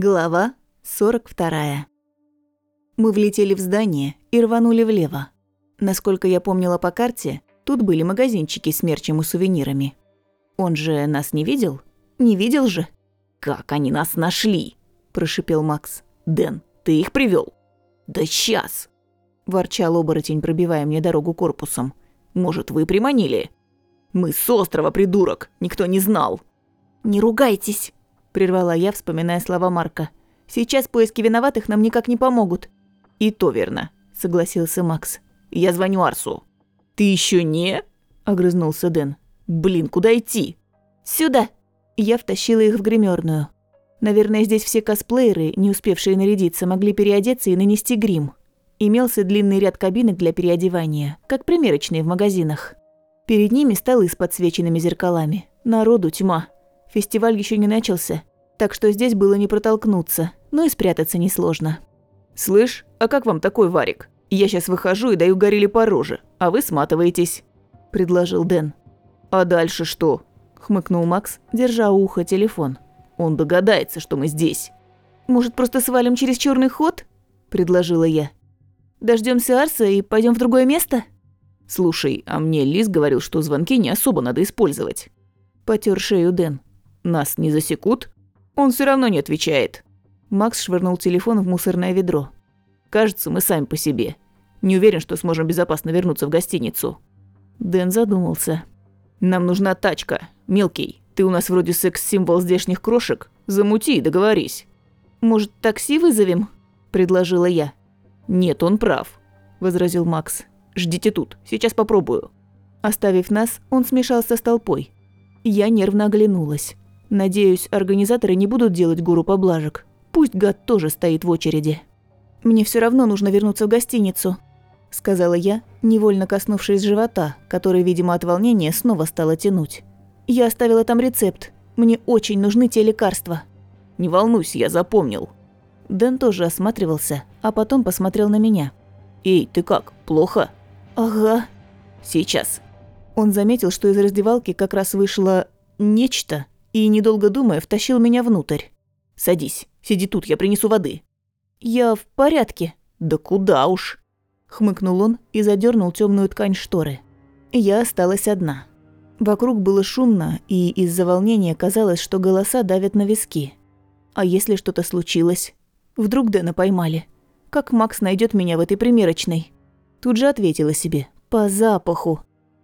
Глава 42. Мы влетели в здание и рванули влево. Насколько я помнила по карте, тут были магазинчики с мерчем и сувенирами. Он же нас не видел? Не видел же? «Как они нас нашли?» – прошипел Макс. «Дэн, ты их привел? «Да сейчас!» – ворчал оборотень, пробивая мне дорогу корпусом. «Может, вы приманили?» «Мы с острова, придурок! Никто не знал!» «Не ругайтесь!» – прервала я, вспоминая слова Марка. «Сейчас поиски виноватых нам никак не помогут». «И то верно», – согласился Макс. «Я звоню Арсу». «Ты еще не?» – огрызнулся Дэн. «Блин, куда идти?» «Сюда!» Я втащила их в гримерную. Наверное, здесь все косплееры, не успевшие нарядиться, могли переодеться и нанести грим. Имелся длинный ряд кабинок для переодевания, как примерочные в магазинах. Перед ними столы с подсвеченными зеркалами. Народу тьма. Фестиваль еще не начался, так что здесь было не протолкнуться, но и спрятаться несложно. «Слышь, а как вам такой варик? Я сейчас выхожу и даю горели по роже, а вы сматываетесь», – предложил Дэн. «А дальше что?» – хмыкнул Макс, держа у уха телефон. «Он догадается, что мы здесь». «Может, просто свалим через черный ход?» – предложила я. Дождемся Арса и пойдем в другое место?» «Слушай, а мне Лис говорил, что звонки не особо надо использовать». Потер шею Дэн. Нас не засекут? Он все равно не отвечает. Макс швырнул телефон в мусорное ведро. Кажется, мы сами по себе. Не уверен, что сможем безопасно вернуться в гостиницу. Дэн задумался. Нам нужна тачка. Мелкий, ты у нас вроде секс-символ здешних крошек. Замути и договорись. Может, такси вызовем? Предложила я. Нет, он прав, возразил Макс. Ждите тут, сейчас попробую. Оставив нас, он смешался с толпой. Я нервно оглянулась. Надеюсь, организаторы не будут делать гуру поблажек. Пусть гад тоже стоит в очереди. «Мне все равно нужно вернуться в гостиницу», – сказала я, невольно коснувшись живота, который, видимо, от волнения снова стало тянуть. «Я оставила там рецепт. Мне очень нужны те лекарства». «Не волнуйся, я запомнил». Дэн тоже осматривался, а потом посмотрел на меня. «Эй, ты как, плохо?» «Ага». «Сейчас». Он заметил, что из раздевалки как раз вышло нечто, и, недолго думая, втащил меня внутрь. «Садись, сиди тут, я принесу воды». «Я в порядке». «Да куда уж?» Хмыкнул он и задернул темную ткань шторы. Я осталась одна. Вокруг было шумно, и из-за волнения казалось, что голоса давят на виски. А если что-то случилось? Вдруг Дэна поймали? Как Макс найдет меня в этой примерочной? Тут же ответила себе. По запаху.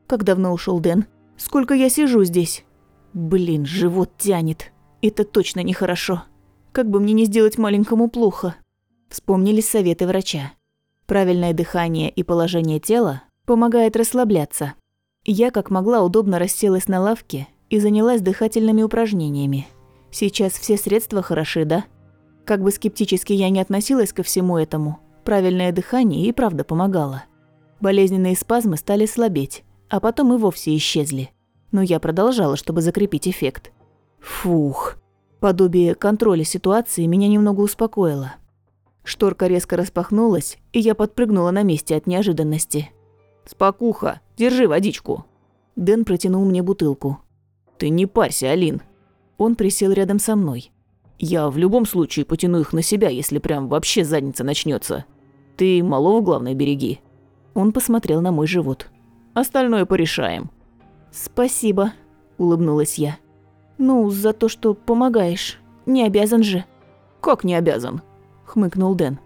Как давно ушел Дэн? Сколько я сижу здесь? Блин, живот тянет. Это точно нехорошо. Как бы мне не сделать маленькому плохо. Вспомнились советы врача. Правильное дыхание и положение тела помогает расслабляться. Я как могла удобно расселась на лавке и занялась дыхательными упражнениями. Сейчас все средства хороши, да? Как бы скептически я не относилась ко всему этому, правильное дыхание и правда помогало. Болезненные спазмы стали слабеть, а потом и вовсе исчезли но я продолжала, чтобы закрепить эффект. Фух. Подобие контроля ситуации меня немного успокоило. Шторка резко распахнулась, и я подпрыгнула на месте от неожиданности. «Спокуха, держи водичку». Дэн протянул мне бутылку. «Ты не парься, Алин». Он присел рядом со мной. «Я в любом случае потяну их на себя, если прям вообще задница начнется. Ты малого, главное, береги». Он посмотрел на мой живот. «Остальное порешаем». «Спасибо», – улыбнулась я. «Ну, за то, что помогаешь. Не обязан же». «Как не обязан?» – хмыкнул Дэн.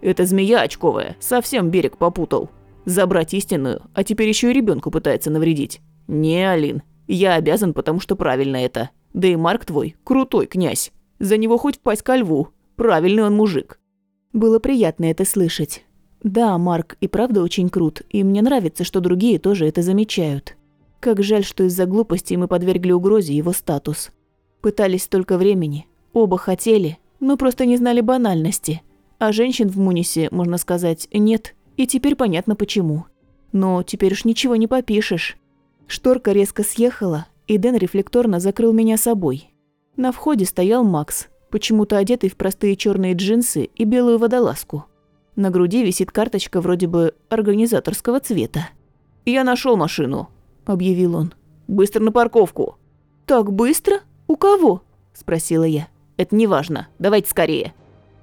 «Это змея очковая, совсем берег попутал. Забрать истинную, а теперь еще и ребенку пытается навредить. Не, Алин, я обязан, потому что правильно это. Да и Марк твой, крутой князь. За него хоть впасть ко льву. Правильный он мужик». Было приятно это слышать. Да, Марк и правда очень крут, и мне нравится, что другие тоже это замечают. Как жаль, что из-за глупости мы подвергли угрозе его статус. Пытались столько времени, оба хотели, но просто не знали банальности. А женщин в Мунисе, можно сказать, нет, и теперь понятно почему. Но теперь уж ничего не попишешь. Шторка резко съехала, и Дэн рефлекторно закрыл меня собой. На входе стоял Макс, почему-то одетый в простые черные джинсы и белую водолазку. На груди висит карточка вроде бы организаторского цвета. «Я нашел машину», – объявил он. «Быстро на парковку!» «Так быстро? У кого?» – спросила я. Это не важно. Давайте скорее».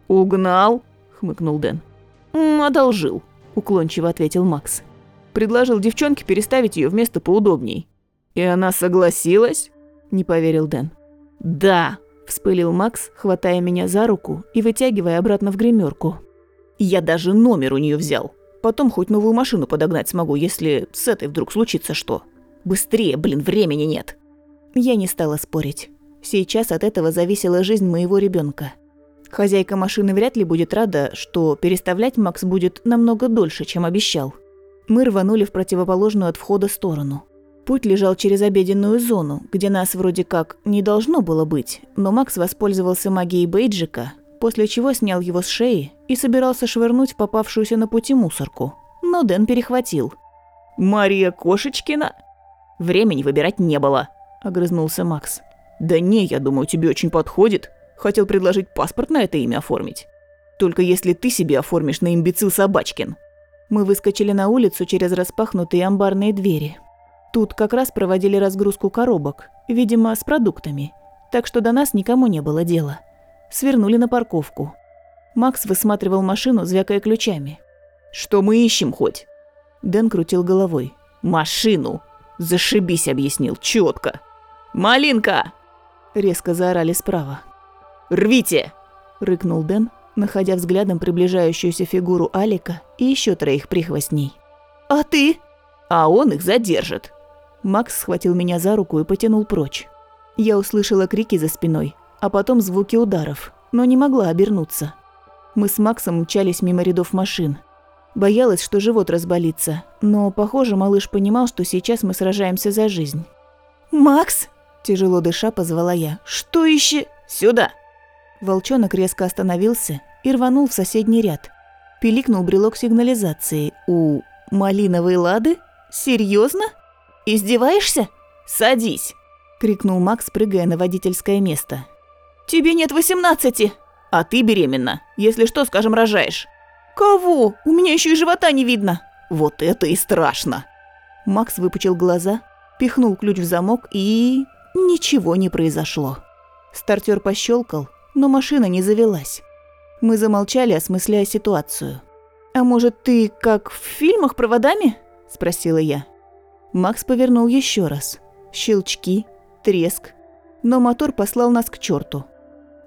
«Угнал?» – хмыкнул Дэн. «М, «Одолжил», – уклончиво ответил Макс. Предложил девчонке переставить ее в место поудобней. «И она согласилась?» – не поверил Дэн. «Да», – вспылил Макс, хватая меня за руку и вытягивая обратно в гримерку. «Я даже номер у нее взял. Потом хоть новую машину подогнать смогу, если с этой вдруг случится что. Быстрее, блин, времени нет». Я не стала спорить. Сейчас от этого зависела жизнь моего ребенка. Хозяйка машины вряд ли будет рада, что переставлять Макс будет намного дольше, чем обещал. Мы рванули в противоположную от входа сторону. Путь лежал через обеденную зону, где нас вроде как не должно было быть, но Макс воспользовался магией бейджика, после чего снял его с шеи и собирался швырнуть попавшуюся на пути мусорку. Но Дэн перехватил. «Мария Кошечкина?» «Времени выбирать не было», – огрызнулся Макс. «Да не, я думаю, тебе очень подходит. Хотел предложить паспорт на это имя оформить. Только если ты себе оформишь на имбецил Собачкин». Мы выскочили на улицу через распахнутые амбарные двери. Тут как раз проводили разгрузку коробок, видимо, с продуктами, так что до нас никому не было дела. Свернули на парковку. Макс высматривал машину, звякая ключами. «Что мы ищем хоть?» Дэн крутил головой. «Машину!» «Зашибись», — объяснил, четко. «Малинка!» Резко заорали справа. «Рвите!» – рыкнул Дэн, находя взглядом приближающуюся фигуру Алика и еще троих прихвостней. «А ты?» «А он их задержит!» Макс схватил меня за руку и потянул прочь. Я услышала крики за спиной, а потом звуки ударов, но не могла обернуться. Мы с Максом мчались мимо рядов машин. Боялась, что живот разболится, но, похоже, малыш понимал, что сейчас мы сражаемся за жизнь. «Макс!» Тяжело дыша позвала я. «Что еще? Сюда!» Волчонок резко остановился и рванул в соседний ряд. Пиликнул брелок сигнализации. «У малиновой лады? Серьезно? Издеваешься? Садись!» Крикнул Макс, прыгая на водительское место. «Тебе нет восемнадцати!» «А ты беременна. Если что, скажем, рожаешь». «Кого? У меня еще и живота не видно!» «Вот это и страшно!» Макс выпучил глаза, пихнул ключ в замок и... Ничего не произошло. Стартер пощелкал, но машина не завелась. Мы замолчали, осмысляя ситуацию. «А может, ты как в фильмах проводами?» – спросила я. Макс повернул еще раз. Щелчки, треск. Но мотор послал нас к черту.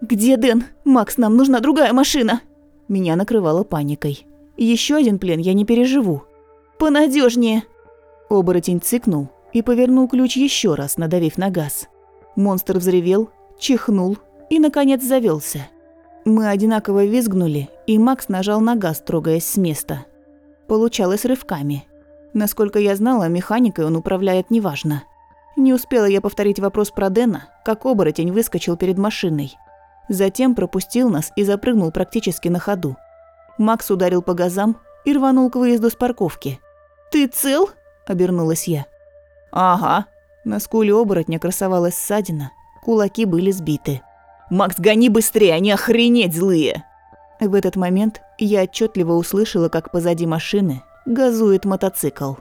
«Где Дэн? Макс, нам нужна другая машина!» Меня накрывало паникой. Еще один плен я не переживу. Понадежнее. Оборотень цыкнул, и повернул ключ еще раз, надавив на газ. Монстр взревел, чихнул и, наконец, завелся. Мы одинаково визгнули, и Макс нажал на газ, трогаясь с места. Получалось рывками. Насколько я знала, механикой он управляет неважно. Не успела я повторить вопрос про Дэна, как оборотень выскочил перед машиной. Затем пропустил нас и запрыгнул практически на ходу. Макс ударил по газам и рванул к выезду с парковки. «Ты цел?» – обернулась я. «Ага». На скуле оборотня красовалась ссадина, кулаки были сбиты. «Макс, гони быстрее, они охренеть злые!» В этот момент я отчетливо услышала, как позади машины газует мотоцикл.